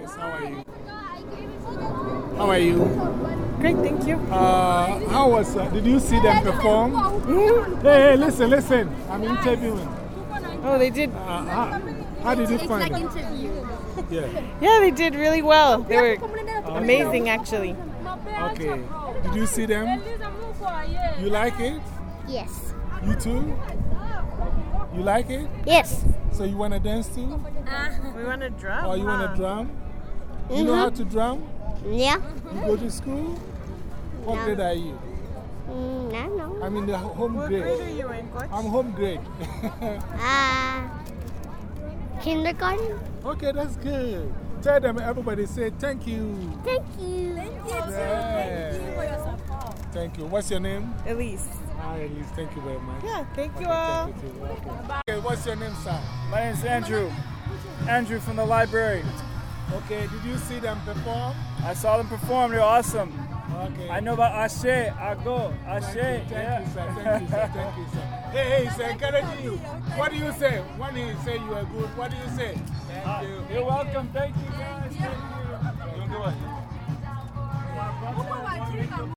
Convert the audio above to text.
Miss. How are you? How are you? Great, thank you. Uh, how was, uh, did you see them perform? Hey, hey, listen, listen. I'm interviewing. Oh, they did. Uh, how, how did you find like it? interview. Yeah. Yeah, they did really well. They were amazing, actually. Okay. Did you see them? You like it? Yes. You too? You like it? Yes. So you want to dance too? We want to drum. Or you want to drum? You know how to drum? Yeah. You go to school? What No. grade are you? Mm, I don't know. I'm in the ho- home What grade are grade. you in, Coach? I'm home grade. Uh, kindergarten. okay, that's good. Tell them, everybody say thank you. Thank you. Thank Yeah. Thank you. What's your name? Elise. Hi, Elise. Thank you very much. Yeah, thank you all. thank you. Okay. okay, what's your name, sir? My name is Andrew. Andrew from the library. Okay, did you see them perform? I saw them perform. They're awesome. Okay. I know about Ashe, Ago, Ashe. Thank you, yeah. thank you, sir. Thank you, sir. Thank you, sir. Hey, hey, sir, encouraging you. What do you say? When he say you are good, what do you say? Thank Uh, you. You're welcome. Thank you, guys. Thank you. Don't go ahead.